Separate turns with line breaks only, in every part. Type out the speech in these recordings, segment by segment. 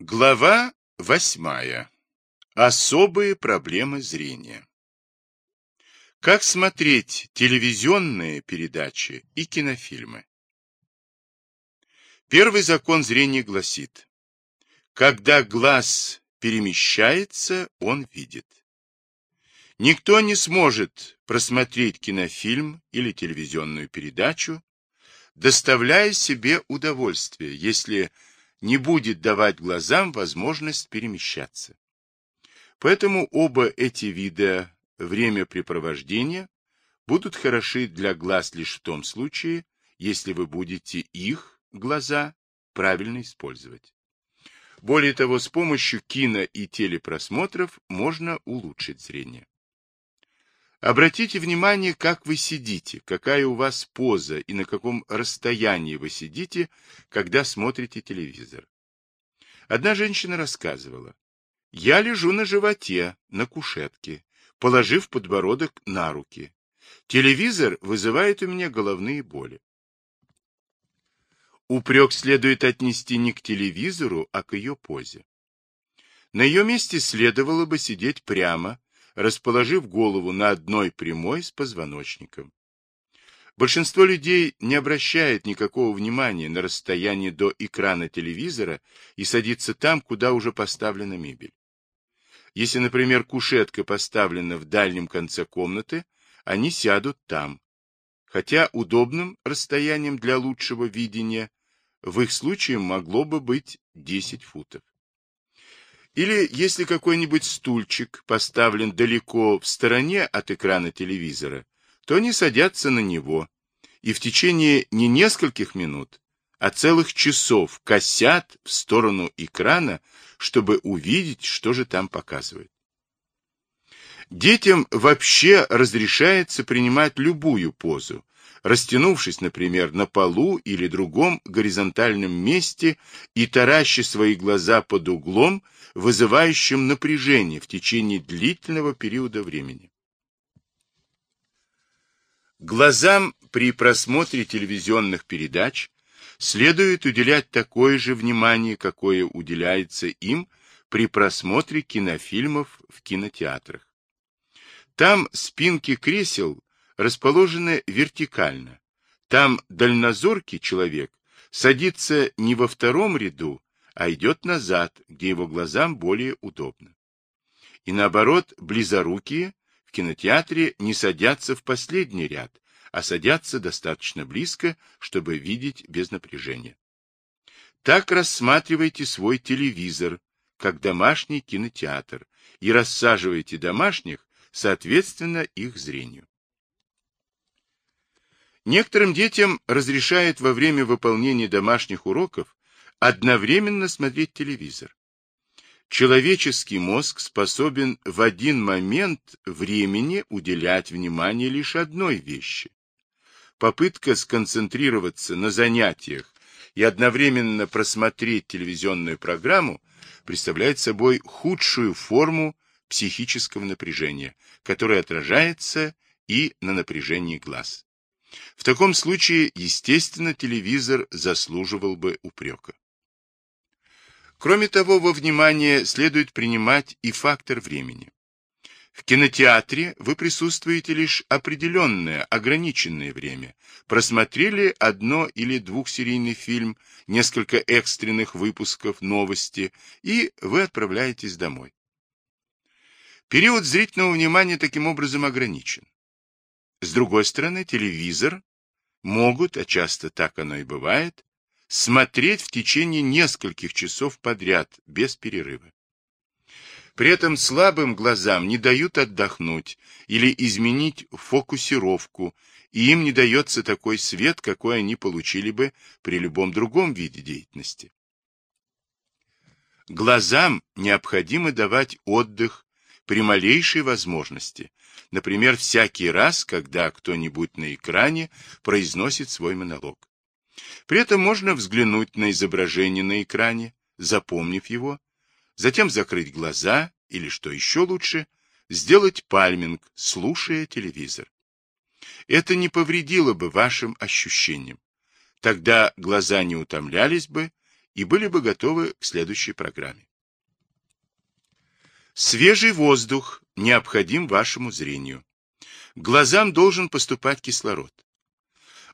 Глава восьмая. Особые проблемы зрения. Как смотреть телевизионные передачи и кинофильмы? Первый закон зрения гласит, когда глаз перемещается, он видит. Никто не сможет просмотреть кинофильм или телевизионную передачу, доставляя себе удовольствие, если не будет давать глазам возможность перемещаться. Поэтому оба эти вида времяпрепровождения будут хороши для глаз лишь в том случае, если вы будете их, глаза, правильно использовать. Более того, с помощью кино и телепросмотров можно улучшить зрение. Обратите внимание, как вы сидите, какая у вас поза и на каком расстоянии вы сидите, когда смотрите телевизор. Одна женщина рассказывала. Я лежу на животе, на кушетке, положив подбородок на руки. Телевизор вызывает у меня головные боли. Упрек следует отнести не к телевизору, а к ее позе. На ее месте следовало бы сидеть прямо, расположив голову на одной прямой с позвоночником. Большинство людей не обращает никакого внимания на расстояние до экрана телевизора и садится там, куда уже поставлена мебель. Если, например, кушетка поставлена в дальнем конце комнаты, они сядут там. Хотя удобным расстоянием для лучшего видения в их случае могло бы быть 10 футов. Или если какой-нибудь стульчик поставлен далеко в стороне от экрана телевизора, то они садятся на него и в течение не нескольких минут, а целых часов косят в сторону экрана, чтобы увидеть, что же там показывают. Детям вообще разрешается принимать любую позу, растянувшись, например, на полу или другом горизонтальном месте и тараща свои глаза под углом, вызывающим напряжение в течение длительного периода времени. Глазам при просмотре телевизионных передач следует уделять такое же внимание, какое уделяется им при просмотре кинофильмов в кинотеатрах. Там спинки кресел расположены вертикально. Там дальнозоркий человек садится не во втором ряду, а идет назад, где его глазам более удобно. И наоборот, близорукие в кинотеатре не садятся в последний ряд, а садятся достаточно близко, чтобы видеть без напряжения. Так рассматривайте свой телевизор, как домашний кинотеатр, и рассаживайте домашних соответственно их зрению. Некоторым детям разрешают во время выполнения домашних уроков одновременно смотреть телевизор. Человеческий мозг способен в один момент времени уделять внимание лишь одной вещи. Попытка сконцентрироваться на занятиях и одновременно просмотреть телевизионную программу представляет собой худшую форму психического напряжения, которое отражается и на напряжении глаз. В таком случае, естественно, телевизор заслуживал бы упрека. Кроме того, во внимание следует принимать и фактор времени. В кинотеатре вы присутствуете лишь определенное, ограниченное время. Просмотрели одно- или двухсерийный фильм, несколько экстренных выпусков, новости, и вы отправляетесь домой. Период зрительного внимания таким образом ограничен. С другой стороны, телевизор могут, а часто так оно и бывает, смотреть в течение нескольких часов подряд, без перерыва. При этом слабым глазам не дают отдохнуть или изменить фокусировку, и им не дается такой свет, какой они получили бы при любом другом виде деятельности. Глазам необходимо давать отдых при малейшей возможности, например, всякий раз, когда кто-нибудь на экране произносит свой монолог. При этом можно взглянуть на изображение на экране, запомнив его, затем закрыть глаза или, что еще лучше, сделать пальминг, слушая телевизор. Это не повредило бы вашим ощущениям. Тогда глаза не утомлялись бы, и были бы готовы к следующей программе. Свежий воздух необходим вашему зрению. Глазам должен поступать кислород.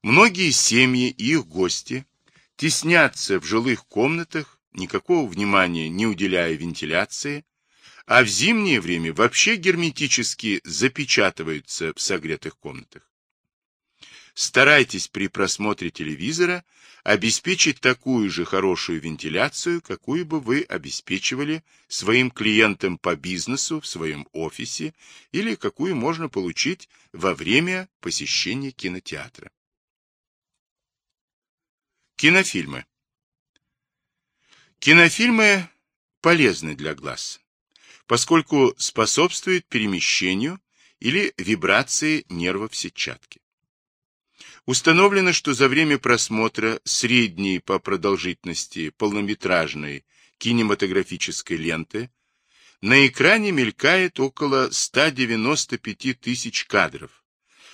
Многие семьи и их гости теснятся в жилых комнатах, никакого внимания не уделяя вентиляции, а в зимнее время вообще герметически запечатываются в согретых комнатах. Старайтесь при просмотре телевизора обеспечить такую же хорошую вентиляцию, какую бы вы обеспечивали своим клиентам по бизнесу в своем офисе или какую можно получить во время посещения кинотеатра. Кинофильмы. Кинофильмы полезны для глаз, поскольку способствуют перемещению или вибрации нервов сетчатки. Установлено, что за время просмотра средней по продолжительности полнометражной кинематографической ленты на экране мелькает около 195 тысяч кадров,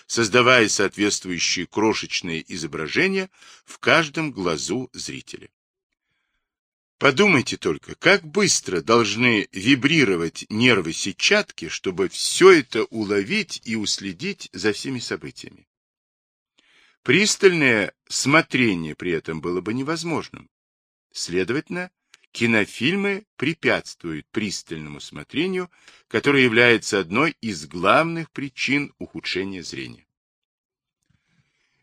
создавая соответствующие крошечные изображения в каждом глазу зрителя. Подумайте только, как быстро должны вибрировать нервы сетчатки, чтобы все это уловить и уследить за всеми событиями. Пристальное смотрение при этом было бы невозможным. Следовательно, кинофильмы препятствуют пристальному смотрению, которое является одной из главных причин ухудшения зрения.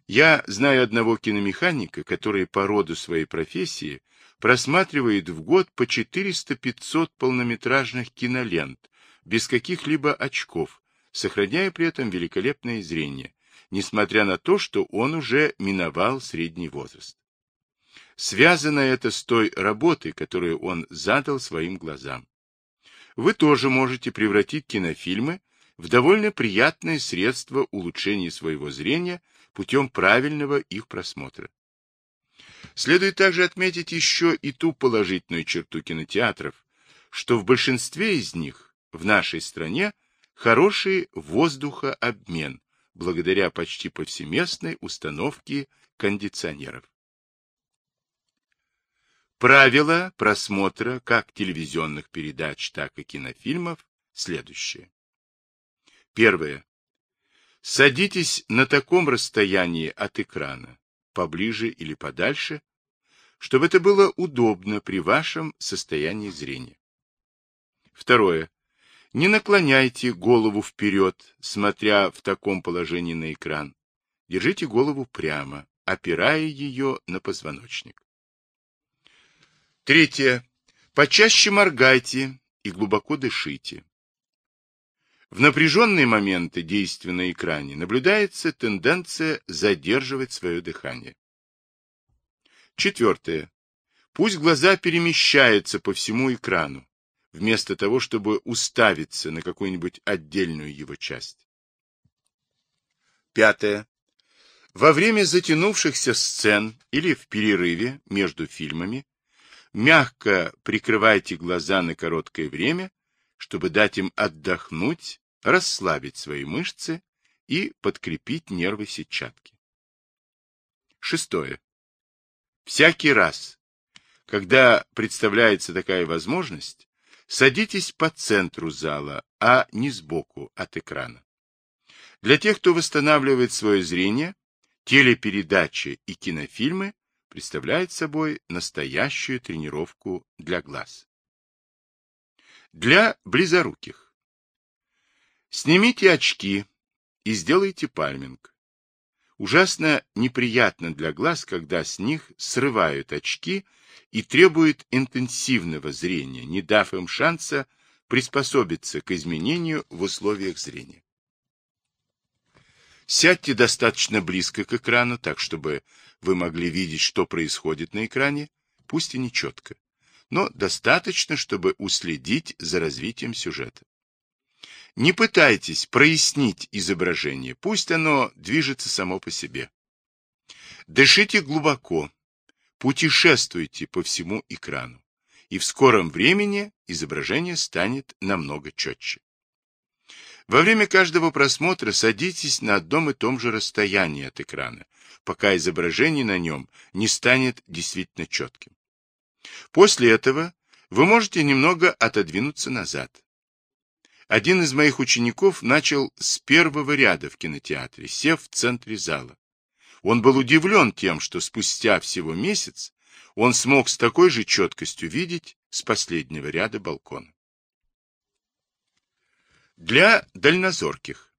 Я знаю одного киномеханика, который по роду своей профессии просматривает в год по 400-500 полнометражных кинолент без каких-либо очков, сохраняя при этом великолепное зрение, несмотря на то, что он уже миновал средний возраст. Связано это с той работой, которую он задал своим глазам. Вы тоже можете превратить кинофильмы в довольно приятное средство улучшения своего зрения путем правильного их просмотра. Следует также отметить еще и ту положительную черту кинотеатров, что в большинстве из них в нашей стране хороший воздухообмен, благодаря почти повсеместной установке кондиционеров. Правила просмотра как телевизионных передач, так и кинофильмов следующие. Первое. Садитесь на таком расстоянии от экрана, поближе или подальше, чтобы это было удобно при вашем состоянии зрения. Второе. Не наклоняйте голову вперед, смотря в таком положении на экран. Держите голову прямо, опирая ее на позвоночник. Третье. Почаще моргайте и глубоко дышите. В напряженные моменты действия на экране наблюдается тенденция задерживать свое дыхание. Четвертое. Пусть глаза перемещаются по всему экрану вместо того, чтобы уставиться на какую-нибудь отдельную его часть. Пятое. Во время затянувшихся сцен или в перерыве между фильмами мягко прикрывайте глаза на короткое время, чтобы дать им отдохнуть, расслабить свои мышцы и подкрепить нервы сетчатки. Шестое. Всякий раз, когда представляется такая возможность, Садитесь по центру зала, а не сбоку от экрана. Для тех, кто восстанавливает свое зрение, телепередачи и кинофильмы представляют собой настоящую тренировку для глаз. Для близоруких. Снимите очки и сделайте пальминг. Ужасно неприятно для глаз, когда с них срывают очки и требуют интенсивного зрения, не дав им шанса приспособиться к изменению в условиях зрения. Сядьте достаточно близко к экрану, так чтобы вы могли видеть, что происходит на экране, пусть и не четко, но достаточно, чтобы уследить за развитием сюжета. Не пытайтесь прояснить изображение, пусть оно движется само по себе. Дышите глубоко, путешествуйте по всему экрану, и в скором времени изображение станет намного четче. Во время каждого просмотра садитесь на одном и том же расстоянии от экрана, пока изображение на нем не станет действительно четким. После этого вы можете немного отодвинуться назад. Один из моих учеников начал с первого ряда в кинотеатре, сев в центре зала. Он был удивлен тем, что спустя всего месяц он смог с такой же четкостью видеть с последнего ряда балкона. Для дальнозорких.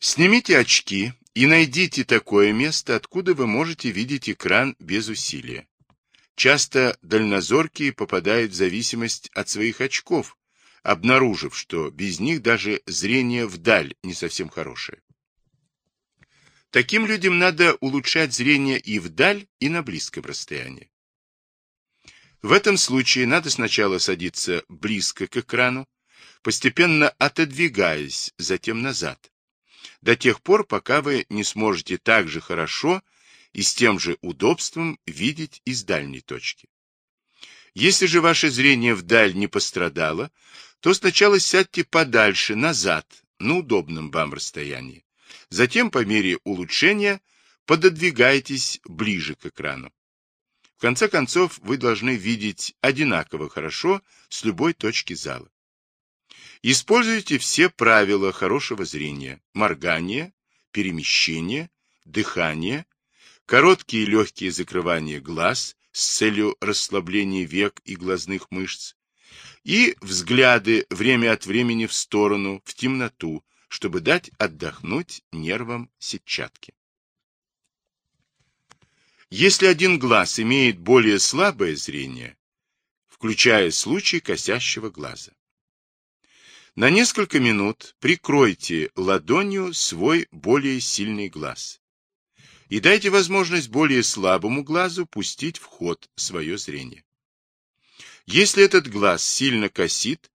Снимите очки и найдите такое место, откуда вы можете видеть экран без усилия. Часто дальнозоркие попадают в зависимость от своих очков, обнаружив, что без них даже зрение вдаль не совсем хорошее. Таким людям надо улучшать зрение и вдаль, и на близком расстоянии. В этом случае надо сначала садиться близко к экрану, постепенно отодвигаясь затем назад, до тех пор, пока вы не сможете так же хорошо и с тем же удобством видеть из дальней точки. Если же ваше зрение вдаль не пострадало, то сначала сядьте подальше, назад, на удобном вам расстоянии. Затем, по мере улучшения, пододвигайтесь ближе к экрану. В конце концов, вы должны видеть одинаково хорошо с любой точки зала. Используйте все правила хорошего зрения. Моргание, перемещение, дыхание, короткие и легкие закрывания глаз с целью расслабления век и глазных мышц, и взгляды время от времени в сторону, в темноту, чтобы дать отдохнуть нервам сетчатки. Если один глаз имеет более слабое зрение, включая случай косящего глаза, на несколько минут прикройте ладонью свой более сильный глаз и дайте возможность более слабому глазу пустить в ход свое зрение. Если этот глаз сильно косит,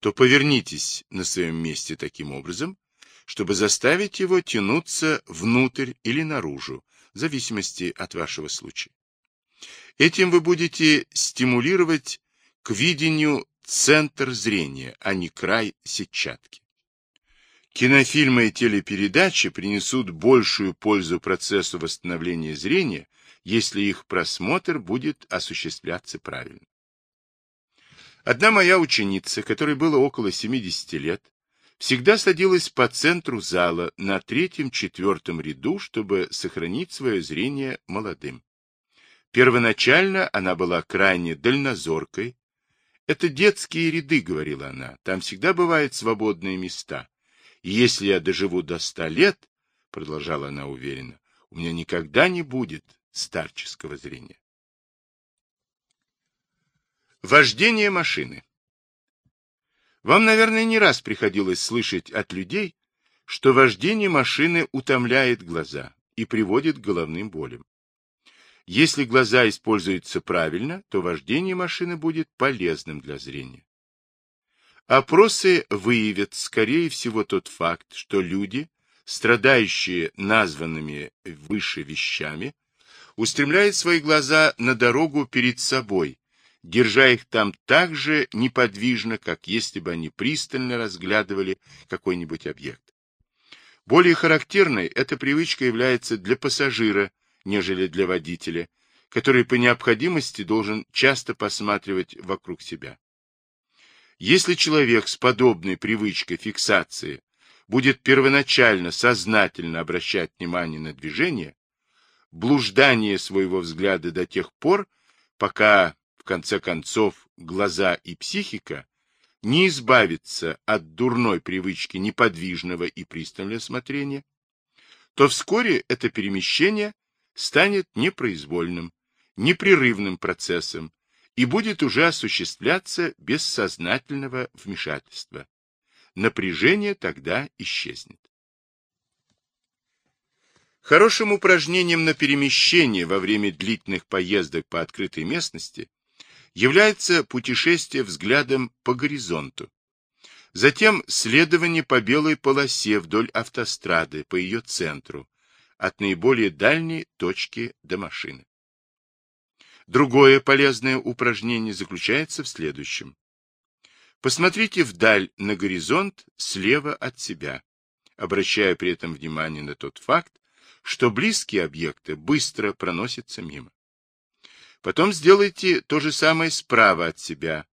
то повернитесь на своем месте таким образом, чтобы заставить его тянуться внутрь или наружу, в зависимости от вашего случая. Этим вы будете стимулировать к видению центр зрения, а не край сетчатки. Кинофильмы и телепередачи принесут большую пользу процессу восстановления зрения, если их просмотр будет осуществляться правильно. Одна моя ученица, которой было около 70 лет, всегда садилась по центру зала на третьем-четвертом ряду, чтобы сохранить свое зрение молодым. Первоначально она была крайне дальнозоркой. «Это детские ряды», — говорила она, — «там всегда бывают свободные места. И если я доживу до ста лет, — продолжала она уверенно, — у меня никогда не будет старческого зрения». Вождение машины. Вам, наверное, не раз приходилось слышать от людей, что вождение машины утомляет глаза и приводит к головным болям. Если глаза используются правильно, то вождение машины будет полезным для зрения. Опросы выявят, скорее всего, тот факт, что люди, страдающие названными выше вещами, устремляют свои глаза на дорогу перед собой, держа их там так же неподвижно, как если бы они пристально разглядывали какой-нибудь объект. Более характерной эта привычка является для пассажира, нежели для водителя, который по необходимости должен часто посматривать вокруг себя. Если человек с подобной привычкой фиксации будет первоначально сознательно обращать внимание на движение, блуждание своего взгляда до тех пор, пока в конце концов, глаза и психика не избавятся от дурной привычки неподвижного и пристального смотрения, то вскоре это перемещение станет непроизвольным, непрерывным процессом и будет уже осуществляться без сознательного вмешательства. Напряжение тогда исчезнет. Хорошим упражнением на перемещение во время длительных поездок по открытой местности является путешествие взглядом по горизонту. Затем следование по белой полосе вдоль автострады по ее центру, от наиболее дальней точки до машины. Другое полезное упражнение заключается в следующем. Посмотрите вдаль на горизонт слева от себя, обращая при этом внимание на тот факт, что близкие объекты быстро проносятся мимо. Потом сделайте то же самое справа от себя,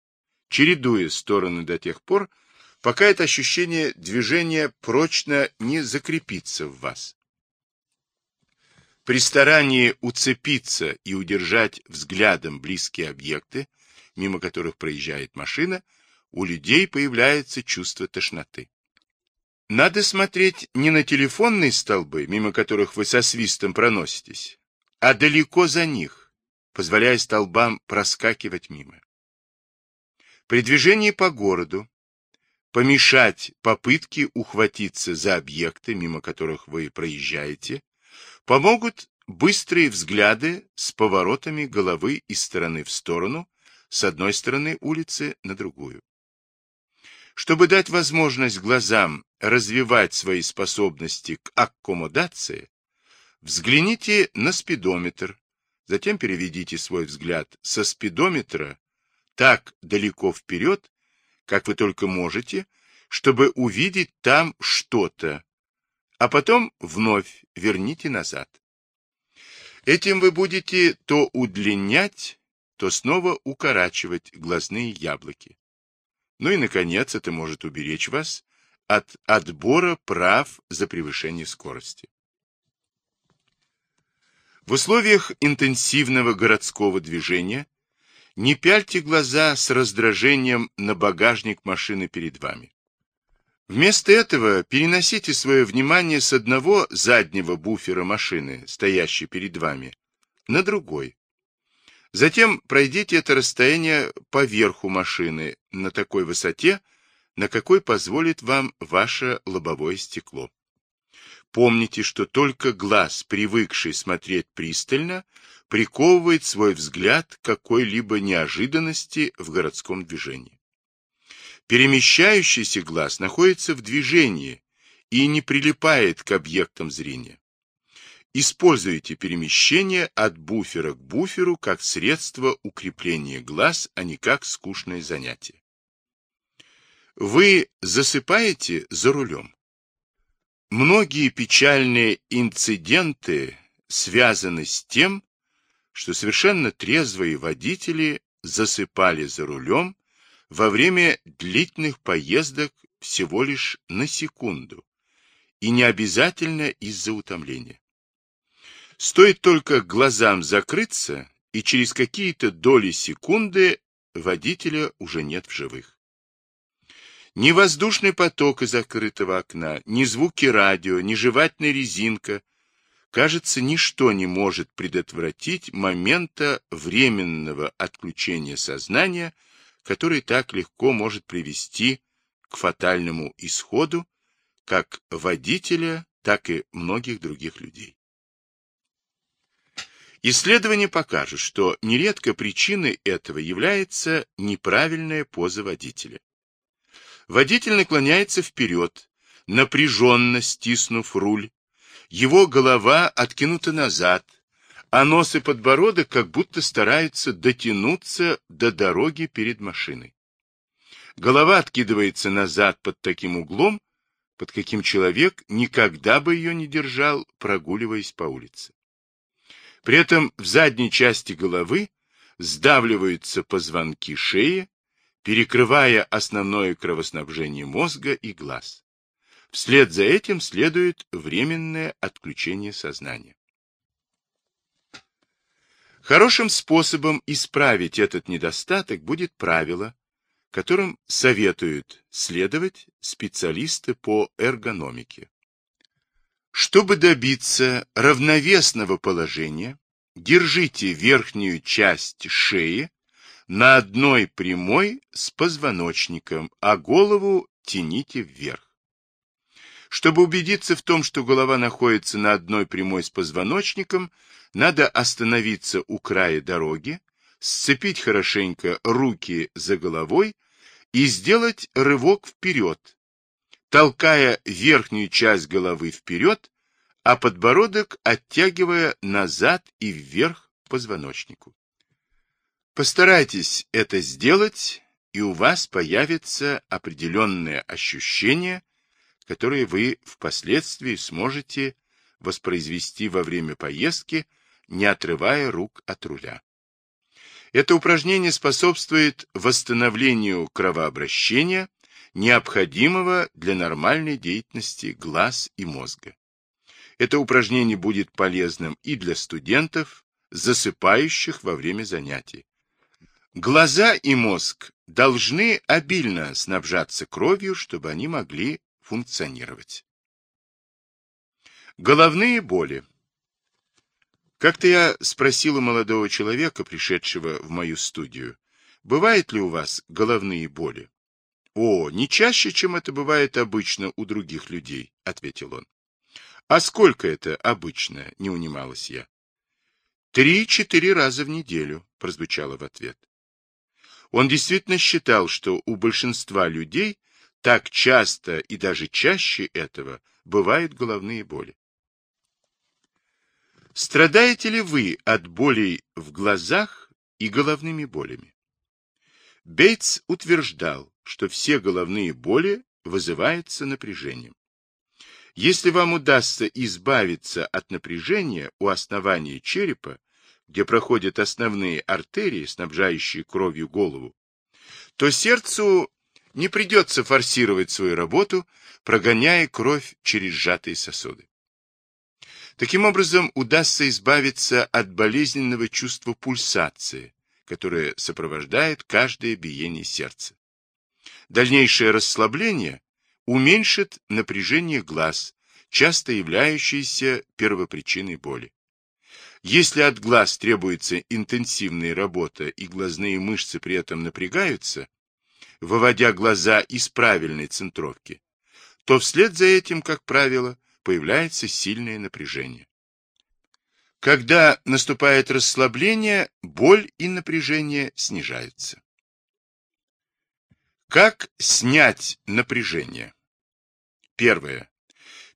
чередуя стороны до тех пор, пока это ощущение движения прочно не закрепится в вас. При старании уцепиться и удержать взглядом близкие объекты, мимо которых проезжает машина, у людей появляется чувство тошноты. Надо смотреть не на телефонные столбы, мимо которых вы со свистом проноситесь, а далеко за них, позволяя столбам проскакивать мимо. При движении по городу помешать попытке ухватиться за объекты, мимо которых вы проезжаете, помогут быстрые взгляды с поворотами головы из стороны в сторону, с одной стороны улицы на другую. Чтобы дать возможность глазам развивать свои способности к аккомодации, взгляните на спидометр, затем переведите свой взгляд со спидометра так далеко вперед, как вы только можете, чтобы увидеть там что-то, а потом вновь верните назад. Этим вы будете то удлинять, то снова укорачивать глазные яблоки. Ну и, наконец, это может уберечь вас от отбора прав за превышение скорости. В условиях интенсивного городского движения не пяльте глаза с раздражением на багажник машины перед вами. Вместо этого переносите свое внимание с одного заднего буфера машины, стоящей перед вами, на другой. Затем пройдите это расстояние по верху машины на такой высоте, на какой позволит вам ваше лобовое стекло. Помните, что только глаз, привыкший смотреть пристально, приковывает свой взгляд к какой-либо неожиданности в городском движении. Перемещающийся глаз находится в движении и не прилипает к объектам зрения. Используйте перемещение от буфера к буферу как средство укрепления глаз, а не как скучное занятие. Вы засыпаете за рулем. Многие печальные инциденты связаны с тем, что совершенно трезвые водители засыпали за рулем во время длительных поездок всего лишь на секунду, и не обязательно из-за утомления. Стоит только глазам закрыться, и через какие-то доли секунды водителя уже нет в живых. Ни воздушный поток из закрытого окна, ни звуки радио, ни жевательная резинка. Кажется, ничто не может предотвратить момента временного отключения сознания, который так легко может привести к фатальному исходу как водителя, так и многих других людей. Исследования покажут, что нередко причиной этого является неправильная поза водителя. Водитель наклоняется вперед, напряженно стиснув руль, его голова откинута назад, а нос и подбородок как будто стараются дотянуться до дороги перед машиной. Голова откидывается назад под таким углом, под каким человек никогда бы ее не держал, прогуливаясь по улице. При этом в задней части головы сдавливаются позвонки шеи, перекрывая основное кровоснабжение мозга и глаз. Вслед за этим следует временное отключение сознания. Хорошим способом исправить этот недостаток будет правило, которым советуют следовать специалисты по эргономике. Чтобы добиться равновесного положения, держите верхнюю часть шеи на одной прямой с позвоночником, а голову тяните вверх. Чтобы убедиться в том, что голова находится на одной прямой с позвоночником, надо остановиться у края дороги, сцепить хорошенько руки за головой и сделать рывок вперед, толкая верхнюю часть головы вперед, а подбородок оттягивая назад и вверх позвоночнику. Постарайтесь это сделать, и у вас появится определенное ощущение, которое вы впоследствии сможете воспроизвести во время поездки, не отрывая рук от руля. Это упражнение способствует восстановлению кровообращения, необходимого для нормальной деятельности глаз и мозга. Это упражнение будет полезным и для студентов, засыпающих во время занятий. Глаза и мозг должны обильно снабжаться кровью, чтобы они могли функционировать. Головные боли. Как-то я спросил у молодого человека, пришедшего в мою студию, бывают ли у вас головные боли? О, не чаще, чем это бывает обычно у других людей, ответил он. А сколько это обычно, не унималась я. Три-четыре раза в неделю, прозвучало в ответ. Он действительно считал, что у большинства людей так часто и даже чаще этого бывают головные боли. Страдаете ли вы от болей в глазах и головными болями? Бейтс утверждал, что все головные боли вызываются напряжением. Если вам удастся избавиться от напряжения у основания черепа, где проходят основные артерии, снабжающие кровью голову, то сердцу не придется форсировать свою работу, прогоняя кровь через сжатые сосуды. Таким образом, удастся избавиться от болезненного чувства пульсации, которое сопровождает каждое биение сердца. Дальнейшее расслабление уменьшит напряжение глаз, часто являющееся первопричиной боли. Если от глаз требуется интенсивная работа и глазные мышцы при этом напрягаются, выводя глаза из правильной центровки, то вслед за этим, как правило, появляется сильное напряжение. Когда наступает расслабление, боль и напряжение снижаются. Как снять напряжение? Первое.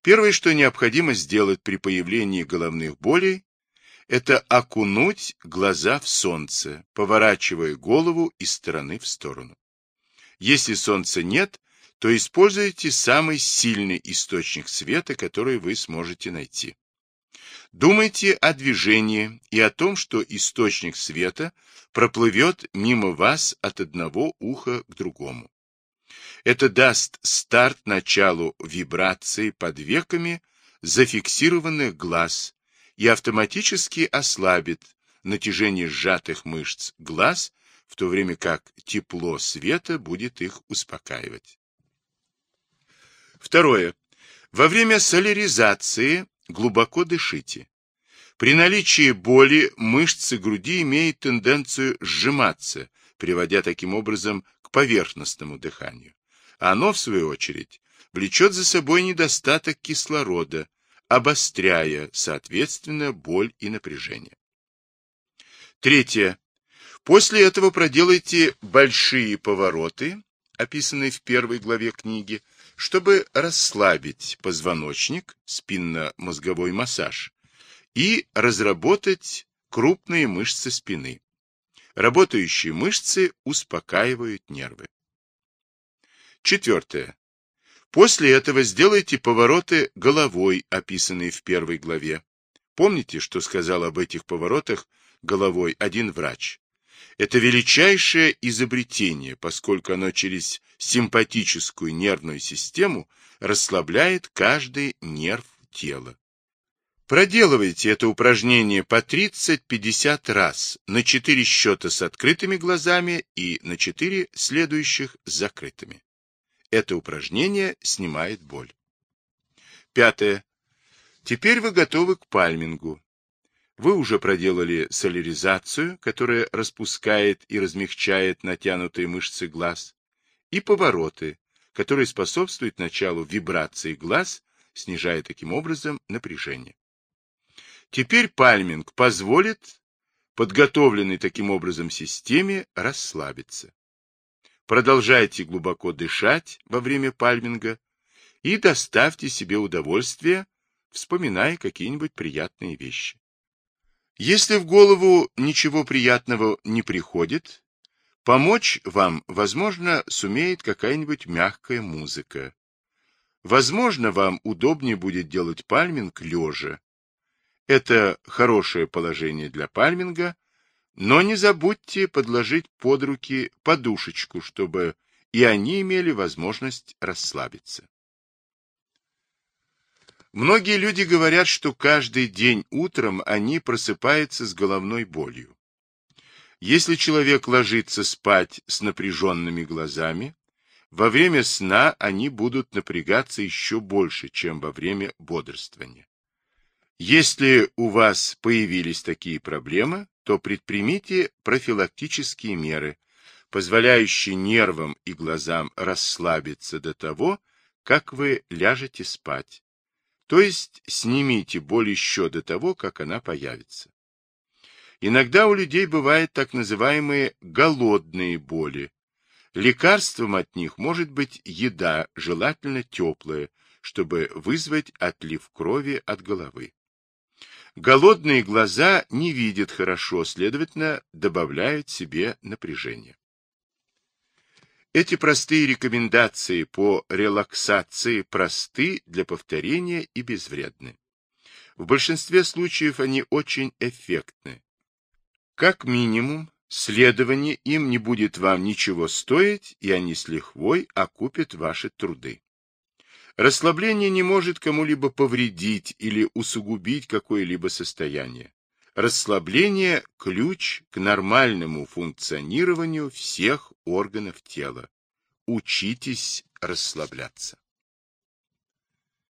Первое, что необходимо сделать при появлении головных болей, это окунуть глаза в солнце, поворачивая голову из стороны в сторону. Если солнца нет, то используйте самый сильный источник света, который вы сможете найти. Думайте о движении и о том, что источник света проплывет мимо вас от одного уха к другому. Это даст старт началу вибрации под веками зафиксированных глаз и автоматически ослабит натяжение сжатых мышц глаз, в то время как тепло света будет их успокаивать. Второе. Во время соляризации глубоко дышите. При наличии боли мышцы груди имеют тенденцию сжиматься, приводя таким образом к поверхностному дыханию. Оно, в свою очередь, влечет за собой недостаток кислорода, обостряя, соответственно, боль и напряжение. Третье. После этого проделайте большие повороты, описанные в первой главе книги, чтобы расслабить позвоночник, спинно-мозговой массаж, и разработать крупные мышцы спины. Работающие мышцы успокаивают нервы. Четвертое. После этого сделайте повороты головой, описанные в первой главе. Помните, что сказал об этих поворотах головой один врач? Это величайшее изобретение, поскольку оно через симпатическую нервную систему расслабляет каждый нерв тела. Проделывайте это упражнение по 30-50 раз на 4 счета с открытыми глазами и на 4 следующих с закрытыми. Это упражнение снимает боль. Пятое. Теперь вы готовы к пальмингу. Вы уже проделали соляризацию, которая распускает и размягчает натянутые мышцы глаз, и повороты, которые способствуют началу вибрации глаз, снижая таким образом напряжение. Теперь пальминг позволит подготовленной таким образом системе расслабиться. Продолжайте глубоко дышать во время пальминга и доставьте себе удовольствие, вспоминая какие-нибудь приятные вещи. Если в голову ничего приятного не приходит, помочь вам, возможно, сумеет какая-нибудь мягкая музыка. Возможно, вам удобнее будет делать пальминг лежа. Это хорошее положение для пальминга, Но не забудьте подложить под руки подушечку, чтобы и они имели возможность расслабиться. Многие люди говорят, что каждый день утром они просыпаются с головной болью. Если человек ложится спать с напряженными глазами, во время сна они будут напрягаться еще больше, чем во время бодрствования. Если у вас появились такие проблемы, то предпримите профилактические меры, позволяющие нервам и глазам расслабиться до того, как вы ляжете спать. То есть снимите боль еще до того, как она появится. Иногда у людей бывают так называемые голодные боли, Лекарством от них может быть еда, желательно теплая, чтобы вызвать отлив крови от головы. Голодные глаза не видят хорошо, следовательно, добавляют себе напряжение. Эти простые рекомендации по релаксации просты для повторения и безвредны. В большинстве случаев они очень эффектны. Как минимум, Следование им не будет вам ничего стоить, и они с лихвой окупят ваши труды. Расслабление не может кому-либо повредить или усугубить какое-либо состояние. Расслабление – ключ к нормальному функционированию всех органов тела. Учитесь расслабляться.